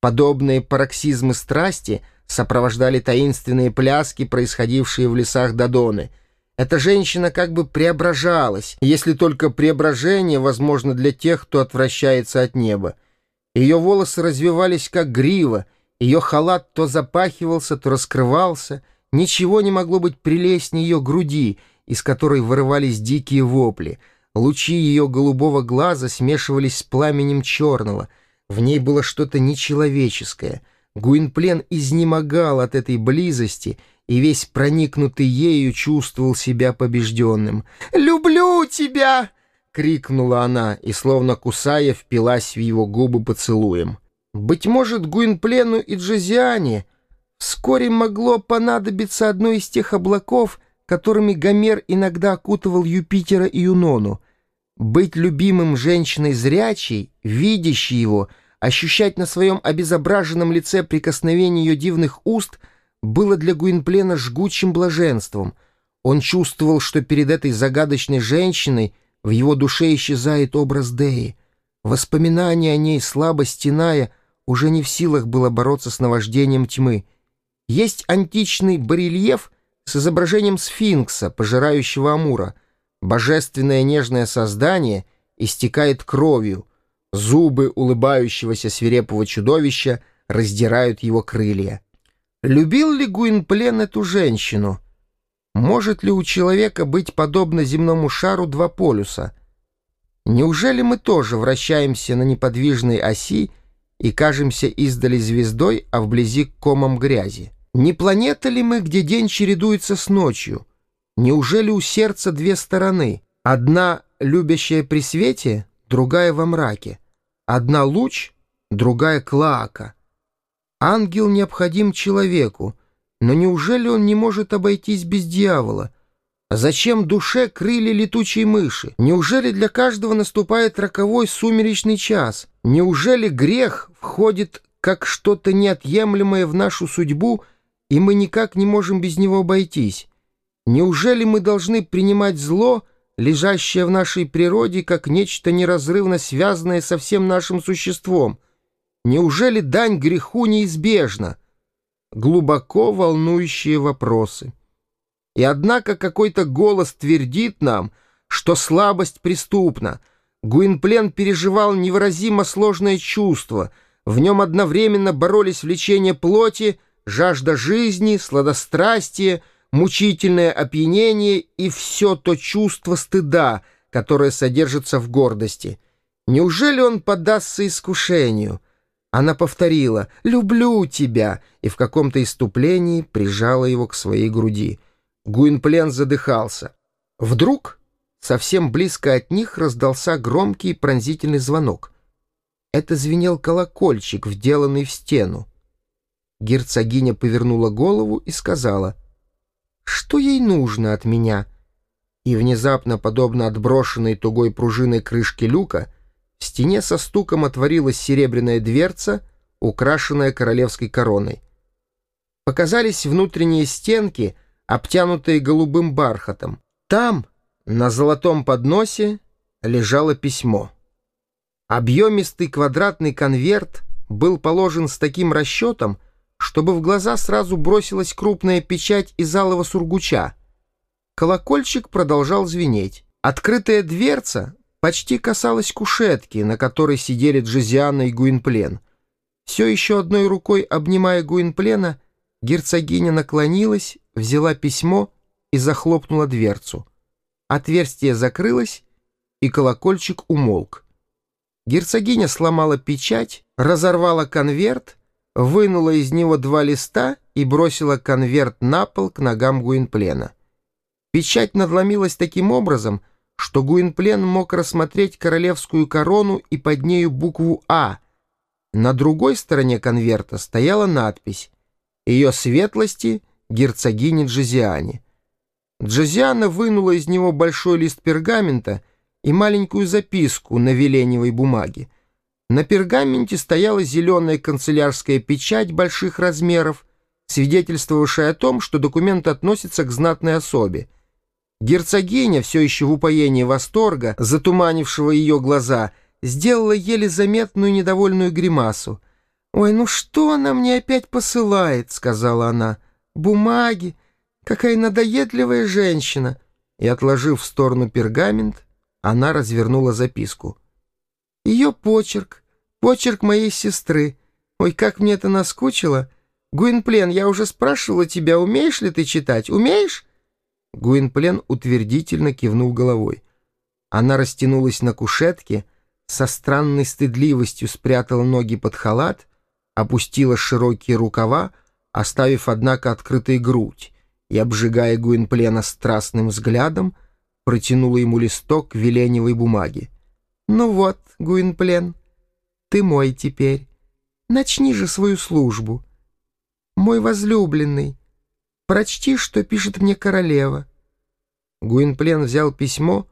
Подобные пароксизмы страсти сопровождали таинственные пляски, происходившие в лесах Додоны. Эта женщина как бы преображалась, если только преображение возможно для тех, кто отвращается от неба. Ее волосы развивались как грива, ее халат то запахивался, то раскрывался. Ничего не могло быть прелестнее ее груди, из которой вырывались дикие вопли. Лучи ее голубого глаза смешивались с пламенем черного. В ней было что-то нечеловеческое. Гуинплен изнемогал от этой близости и весь проникнутый ею чувствовал себя побежденным. «Люблю тебя!» — крикнула она и, словно кусая, впилась в его губы поцелуем. Быть может, Гуинплену и Джозиане вскоре могло понадобиться одно из тех облаков, которыми Гомер иногда окутывал Юпитера и Юнону. Быть любимым женщиной зрячей, видящей его, ощущать на своем обезображенном лице прикосновение ее дивных уст было для Гуинплена жгучим блаженством. Он чувствовал, что перед этой загадочной женщиной — в его душе исчезает образ Деи. Воспоминание о ней, слабо стеная, уже не в силах было бороться с наваждением тьмы. Есть античный барельеф с изображением сфинкса, пожирающего Амура. Божественное нежное создание истекает кровью. Зубы улыбающегося свирепого чудовища раздирают его крылья. Любил ли Гуинплен эту женщину? Может ли у человека быть подобно земному шару два полюса? Неужели мы тоже вращаемся на неподвижной оси и кажемся издали звездой, а вблизи комом грязи? Не планета ли мы, где день чередуется с ночью? Неужели у сердца две стороны? Одна любящая при свете, другая во мраке. Одна луч, другая клака. Ангел необходим человеку, но неужели он не может обойтись без дьявола? Зачем душе крылья летучей мыши? Неужели для каждого наступает роковой сумеречный час? Неужели грех входит как что-то неотъемлемое в нашу судьбу, и мы никак не можем без него обойтись? Неужели мы должны принимать зло, лежащее в нашей природе, как нечто неразрывно связанное со всем нашим существом? Неужели дань греху неизбежна? глубоко волнующие вопросы. И однако какой-то голос твердит нам, что слабость преступна. Гуинплен переживал невыразимо сложное чувство. В нем одновременно боролись влечение плоти, жажда жизни, сладострастие, мучительное опьянение и все то чувство стыда, которое содержится в гордости. Неужели он поддастся искушению — она повторила «люблю тебя» и в каком-то иступлении прижала его к своей груди. Гуинплен задыхался. Вдруг совсем близко от них раздался громкий пронзительный звонок. Это звенел колокольчик, вделанный в стену. Герцогиня повернула голову и сказала «Что ей нужно от меня?» И внезапно, подобно отброшенной тугой пружиной крышки люка, в стене со стуком отворилась серебряная дверца, украшенная королевской короной. Показались внутренние стенки, обтянутые голубым бархатом. Там, на золотом подносе, лежало письмо. Объемистый квадратный конверт был положен с таким расчетом, чтобы в глаза сразу бросилась крупная печать из алого сургуча. Колокольчик продолжал звенеть. Открытая дверца почти касалась кушетки, на которой сидели Джозиана и Гуинплен. Все еще одной рукой обнимая Гуинплена, герцогиня наклонилась, взяла письмо и захлопнула дверцу. Отверстие закрылось, и колокольчик умолк. Герцогиня сломала печать, разорвала конверт, вынула из него два листа и бросила конверт на пол к ногам Гуинплена. Печать надломилась таким образом, что Гуинплен мог рассмотреть королевскую корону и под нею букву «А». На другой стороне конверта стояла надпись «Ее светлости герцогини Джозиане». Джозиана вынула из него большой лист пергамента и маленькую записку на веленевой бумаге. На пергаменте стояла зеленая канцелярская печать больших размеров, свидетельствовавшая о том, что документ относится к знатной особе — Герцогиня, все еще в упоении восторга, затуманившего ее глаза, сделала еле заметную недовольную гримасу. «Ой, ну что она мне опять посылает?» — сказала она. «Бумаги! Какая надоедливая женщина!» И, отложив в сторону пергамент, она развернула записку. «Ее почерк, почерк моей сестры. Ой, как мне это наскучило! Гуинплен, я уже спрашивала тебя, умеешь ли ты читать? Умеешь?» Гуинплен утвердительно кивнул головой. Она растянулась на кушетке, со странной стыдливостью спрятала ноги под халат, опустила широкие рукава, оставив, однако, открытой грудь, и, обжигая Гуинплена страстным взглядом, протянула ему листок веленевой бумаги. «Ну вот, Гуинплен, ты мой теперь. Начни же свою службу. Мой возлюбленный, прочти, что пишет мне королева». Гуинплен взял письмо,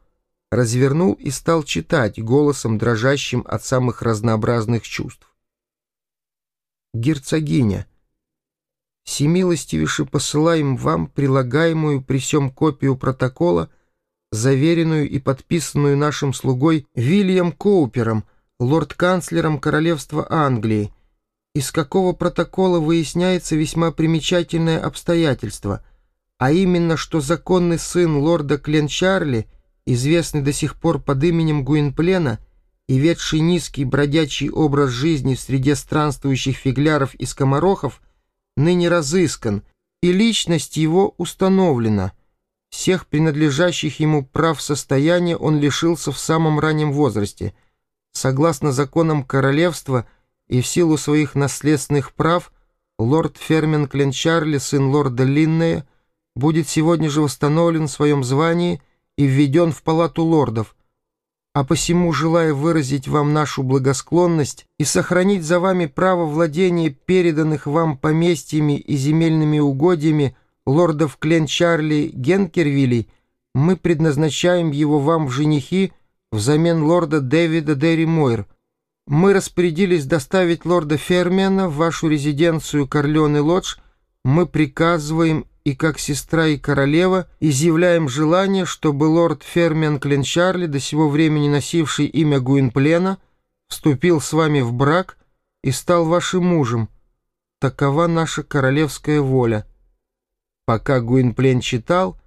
развернул и стал читать голосом, дрожащим от самых разнообразных чувств. «Герцогиня, всемилостивейше посылаем вам прилагаемую при сём копию протокола, заверенную и подписанную нашим слугой Вильям Коупером, лорд-канцлером Королевства Англии, из какого протокола выясняется весьма примечательное обстоятельство, а именно, что законный сын лорда Кленчарли, известный до сих пор под именем Гуинплена и ведший низкий бродячий образ жизни в среде странствующих фигляров и скоморохов, ныне разыскан, и личность его установлена. Всех принадлежащих ему прав состояния он лишился в самом раннем возрасте. Согласно законам королевства и в силу своих наследственных прав, лорд Фермен Кленчарли, сын лорда Линнея, будет сегодня же восстановлен в своем звании и введен в палату лордов, а посему, желая выразить вам нашу благосклонность и сохранить за вами право владения переданных вам поместьями и земельными угодьями лордов Кленчарли Генкервилли, мы предназначаем его вам в женихи взамен лорда Дэвида Дерри Мойр. Мы распорядились доставить лорда Фермена в вашу резиденцию Корлеон и Лодж. Мы приказываем и как сестра и королева изъявляем желание, чтобы лорд Фермен Кленчарли, до сего времени носивший имя Гуинплена, вступил с вами в брак и стал вашим мужем. Такова наша королевская воля». Пока Гуинплен читал,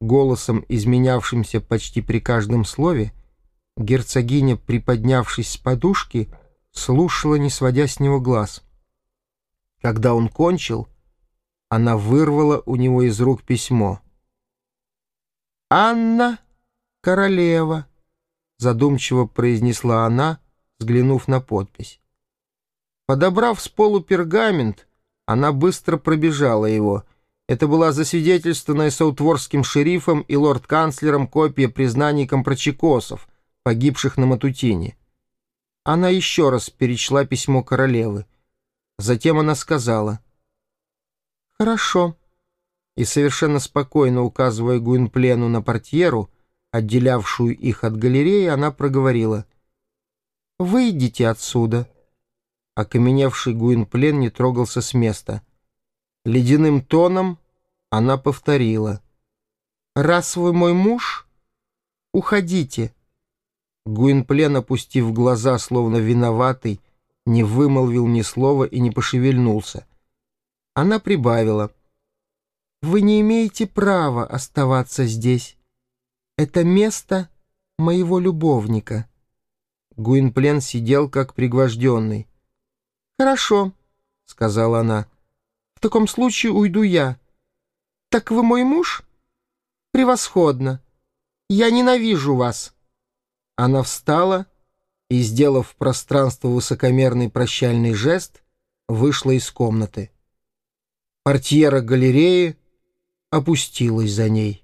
голосом, изменявшимся почти при каждом слове, герцогиня, приподнявшись с подушки, слушала, не сводя с него глаз. Когда он кончил, она вырвала у него из рук письмо. «Анна, королева», — задумчиво произнесла она, взглянув на подпись. Подобрав с полу пергамент, она быстро пробежала его. Это была засвидетельствованная саутворским шерифом и лорд-канцлером копия признаний компрочекосов, погибших на Матутине. Она еще раз перечла письмо королевы. Затем она сказала — «Хорошо». И совершенно спокойно указывая Гуинплену на портьеру, отделявшую их от галереи, она проговорила. «Выйдите отсюда». Окаменевший Гуинплен не трогался с места. Ледяным тоном она повторила. «Раз вы мой муж, уходите». Гуинплен, опустив глаза, словно виноватый, не вымолвил ни слова и не пошевельнулся. Она прибавила. «Вы не имеете права оставаться здесь. Это место моего любовника». Гуинплен сидел как пригвожденный. «Хорошо», — сказала она. «В таком случае уйду я». «Так вы мой муж?» «Превосходно. Я ненавижу вас». Она встала и, сделав пространство высокомерный прощальный жест, вышла из комнаты. Портьера галереи опустилась за ней.